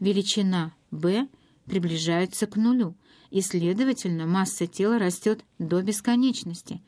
величина b приближается к нулю, и, следовательно, масса тела растет до бесконечности.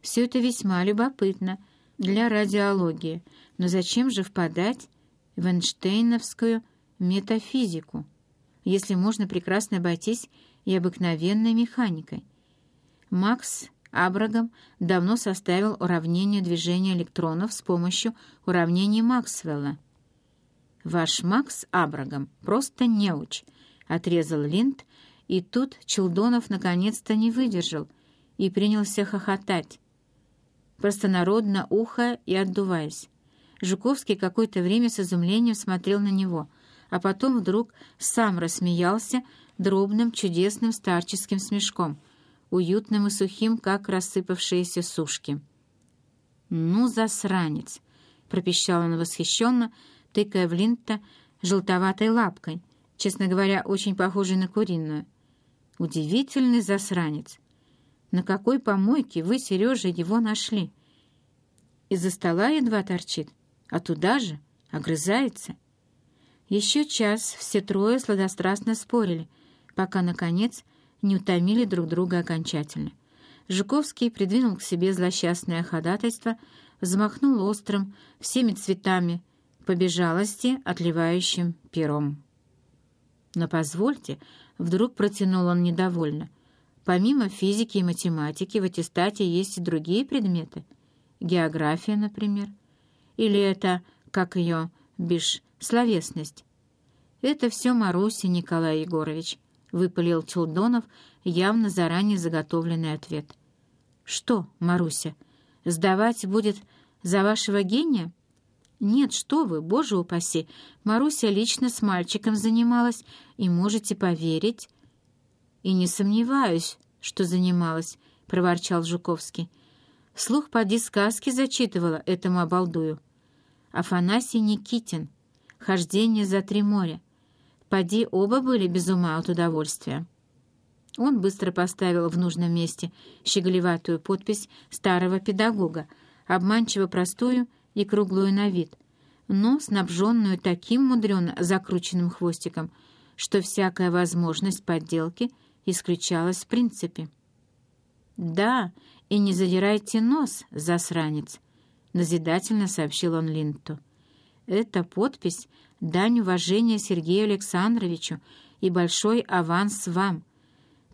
Все это весьма любопытно для радиологии, но зачем же впадать в Эйнштейновскую метафизику, если можно прекрасно обойтись и обыкновенной механикой? Макс Абрагам давно составил уравнение движения электронов с помощью уравнений Максвелла. «Ваш Макс Абрагам просто неуч», — отрезал Линд, и тут Челдонов наконец-то не выдержал и принялся хохотать, простонародно ухая и отдуваясь. Жуковский какое-то время с изумлением смотрел на него, а потом вдруг сам рассмеялся дробным чудесным старческим смешком, уютным и сухим, как рассыпавшиеся сушки. «Ну, засранец!» — пропищал он восхищенно, тыкая в Линта желтоватой лапкой, честно говоря, очень похожей на куриную. «Удивительный засранец! На какой помойке вы, Сережа, его нашли? Из-за стола едва торчит, а туда же огрызается». Еще час все трое сладострастно спорили, пока, наконец, не утомили друг друга окончательно. Жуковский придвинул к себе злосчастное ходатайство, взмахнул острым, всеми цветами, побежалости, отливающим пером. «Но позвольте», — вдруг протянул он недовольно, «помимо физики и математики в аттестате есть и другие предметы. География, например. Или это, как ее, бишь, словесность. Это все Маруся, Николай Егорович», — выпалил Челдонов, явно заранее заготовленный ответ. «Что, Маруся, сдавать будет за вашего гения?» «Нет, что вы, боже упаси! Маруся лично с мальчиком занималась, и можете поверить...» «И не сомневаюсь, что занималась», — проворчал Жуковский. Вслух поди сказки зачитывала этому обалдую. Афанасий Никитин. «Хождение за три моря». Поди оба были без ума от удовольствия. Он быстро поставил в нужном месте щеголеватую подпись старого педагога, обманчиво простую — и круглую на вид, но снабженную таким мудрено закрученным хвостиком, что всякая возможность подделки исключалась в принципе. «Да, и не задирайте нос, засранец», — назидательно сообщил он Линту. «Эта подпись — дань уважения Сергею Александровичу и большой аванс вам.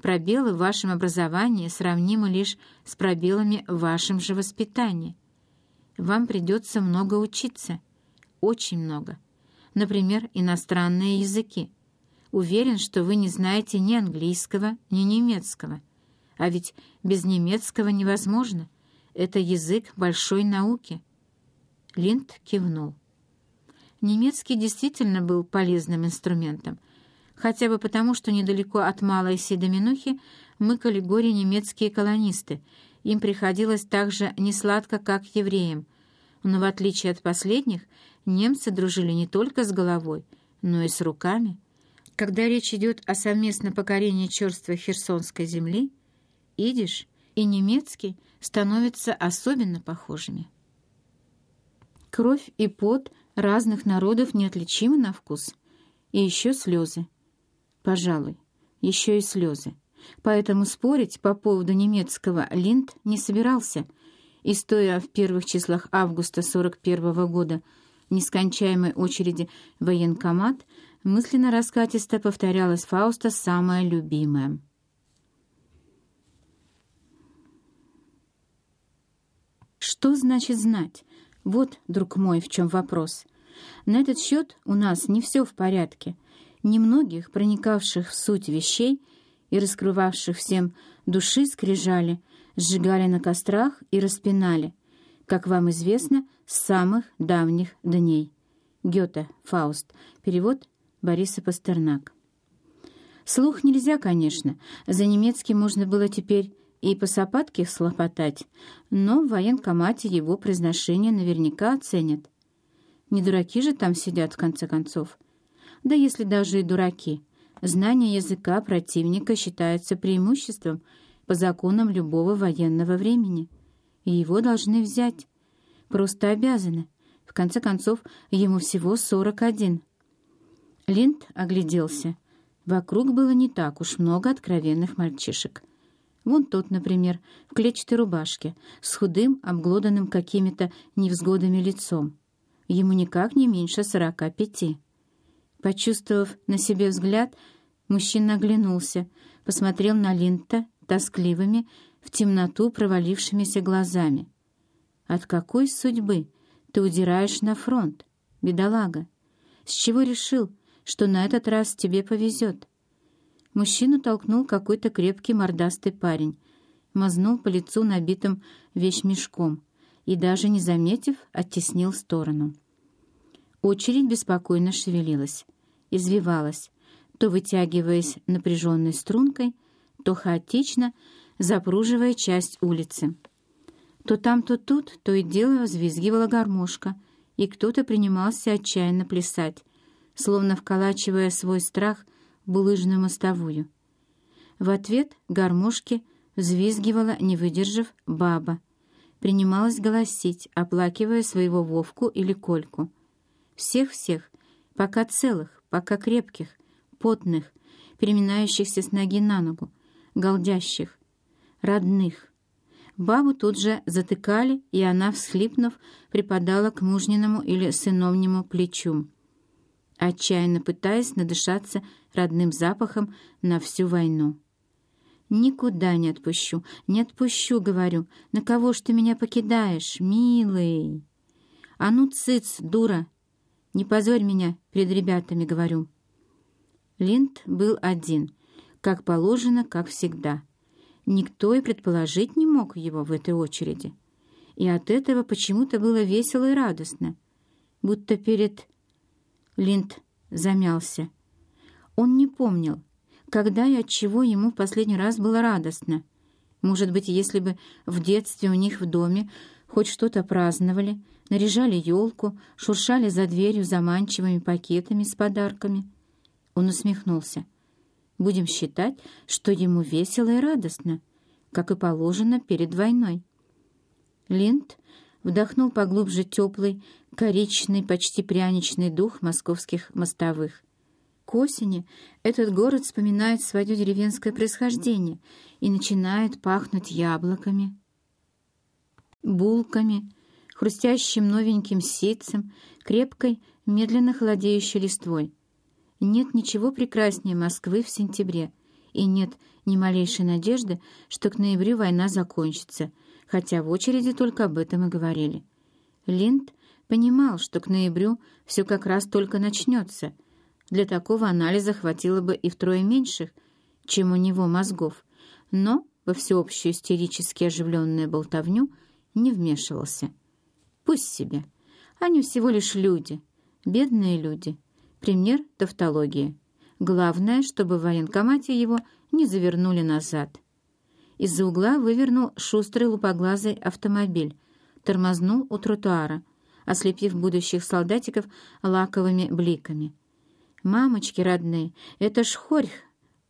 Пробелы в вашем образовании сравнимы лишь с пробелами в вашем же воспитании. Вам придется много учиться. Очень много. Например, иностранные языки. Уверен, что вы не знаете ни английского, ни немецкого. А ведь без немецкого невозможно. Это язык большой науки. Линд кивнул. Немецкий действительно был полезным инструментом, хотя бы потому, что недалеко от Малой Седоминухи мыкали горе немецкие колонисты — им приходилось так же несладко, как евреям, но в отличие от последних, немцы дружили не только с головой, но и с руками. Когда речь идет о совместном покорении черства Херсонской земли, идиш и немецкий становятся особенно похожими. Кровь и пот разных народов неотличимы на вкус. И еще слезы. Пожалуй, еще и слезы. Поэтому спорить по поводу немецкого Линд не собирался, и, стоя в первых числах августа 41 -го года в нескончаемой очереди военкомат, мысленно раскатисто повторялась Фауста самая любимая. Что значит знать? Вот, друг мой, в чем вопрос. На этот счет у нас не все в порядке. Немногих, проникавших в суть вещей, и раскрывавших всем души скрижали, сжигали на кострах и распинали, как вам известно, с самых давних дней. Гёте, Фауст. Перевод Бориса Пастернак. Слух нельзя, конечно. За немецкий можно было теперь и по сапатке слопотать, но в военкомате его произношение наверняка оценят. Не дураки же там сидят, в конце концов. Да если даже и дураки — Знание языка противника считается преимуществом по законам любого военного времени, и его должны взять. Просто обязаны. В конце концов, ему всего 41. Линд огляделся. Вокруг было не так уж много откровенных мальчишек. Вон тот, например, в клетчатой рубашке, с худым, обглоданным какими-то невзгодами лицом. Ему никак не меньше сорока пяти. Почувствовав на себе взгляд, мужчина оглянулся, посмотрел на Линта тоскливыми, в темноту провалившимися глазами. «От какой судьбы ты удираешь на фронт, бедолага? С чего решил, что на этот раз тебе повезет?» Мужчину толкнул какой-то крепкий мордастый парень, мазнул по лицу набитым вещмешком и, даже не заметив, оттеснил в сторону. Очередь беспокойно шевелилась, извивалась, то вытягиваясь напряженной стрункой, то хаотично запруживая часть улицы. То там, то тут, то и дело взвизгивала гармошка, и кто-то принимался отчаянно плясать, словно вколачивая свой страх булыжную мостовую. В ответ гармошки взвизгивала, не выдержав, баба. Принималась голосить, оплакивая своего Вовку или Кольку. Всех-всех, пока целых, пока крепких, потных, переминающихся с ноги на ногу, голдящих, родных. Бабу тут же затыкали, и она, всхлипнув, припадала к мужниному или сыновнему плечу отчаянно пытаясь надышаться родным запахом на всю войну. «Никуда не отпущу, не отпущу, — говорю. На кого ж ты меня покидаешь, милый? А ну, цыц, дура! Не позорь меня перед ребятами, — говорю». Линд был один, как положено, как всегда. Никто и предположить не мог его в этой очереди. И от этого почему-то было весело и радостно, будто перед Линд замялся. Он не помнил, когда и от чего ему в последний раз было радостно. Может быть, если бы в детстве у них в доме хоть что-то праздновали, наряжали елку, шуршали за дверью заманчивыми пакетами с подарками. Он усмехнулся. Будем считать, что ему весело и радостно, как и положено перед войной. Линд вдохнул поглубже теплый, коричный, почти пряничный дух московских мостовых. К осени этот город вспоминает свое деревенское происхождение и начинает пахнуть яблоками, булками, хрустящим новеньким ситцем, крепкой, медленно холодеющей листвой. Нет ничего прекраснее Москвы в сентябре, и нет ни малейшей надежды, что к ноябрю война закончится — хотя в очереди только об этом и говорили. Линд понимал, что к ноябрю все как раз только начнется. Для такого анализа хватило бы и втрое меньших, чем у него мозгов, но во всеобщую истерически оживленную болтовню не вмешивался. Пусть себе. Они всего лишь люди, бедные люди. Пример тавтологии. Главное, чтобы в военкомате его не завернули назад. Из-за угла вывернул шустрый лупоглазый автомобиль, тормознул у тротуара, ослепив будущих солдатиков лаковыми бликами. «Мамочки родные, это ж Хорьх,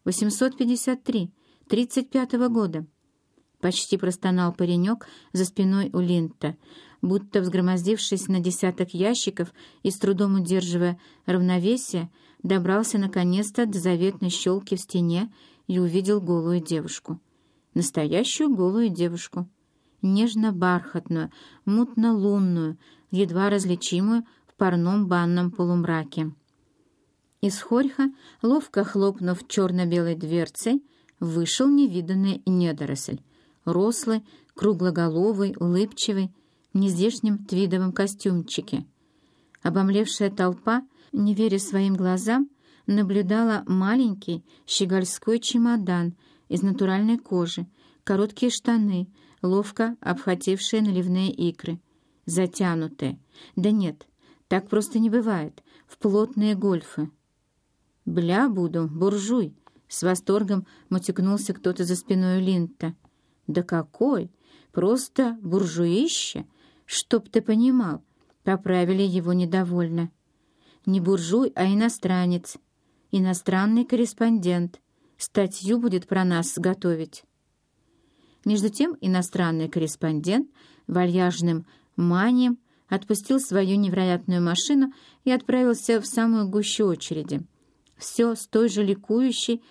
853, 35-го года!» Почти простонал паренек за спиной у Линта, будто взгромоздившись на десяток ящиков и с трудом удерживая равновесие, добрался наконец-то до заветной щелки в стене и увидел голую девушку. Настоящую голую девушку, нежно-бархатную, мутно-лунную, едва различимую в парном банном полумраке. Из хорьха, ловко хлопнув черно-белой дверцей, вышел невиданный недоросль, рослый, круглоголовый, улыбчивый, в нездешнем твидовом костюмчике. Обомлевшая толпа, не веря своим глазам, наблюдала маленький щегольской чемодан из натуральной кожи, короткие штаны, ловко обхватившие наливные икры, затянутые. Да нет, так просто не бывает, в плотные гольфы. «Бля буду, буржуй!» — с восторгом мутикнулся кто-то за спиной Линта. «Да какой! Просто буржуище! Чтоб ты понимал!» — поправили его недовольно. «Не буржуй, а иностранец. Иностранный корреспондент. Статью будет про нас готовить». Между тем иностранный корреспондент вальяжным манием отпустил свою невероятную машину и отправился в самую гущу очереди — все с той же ликующей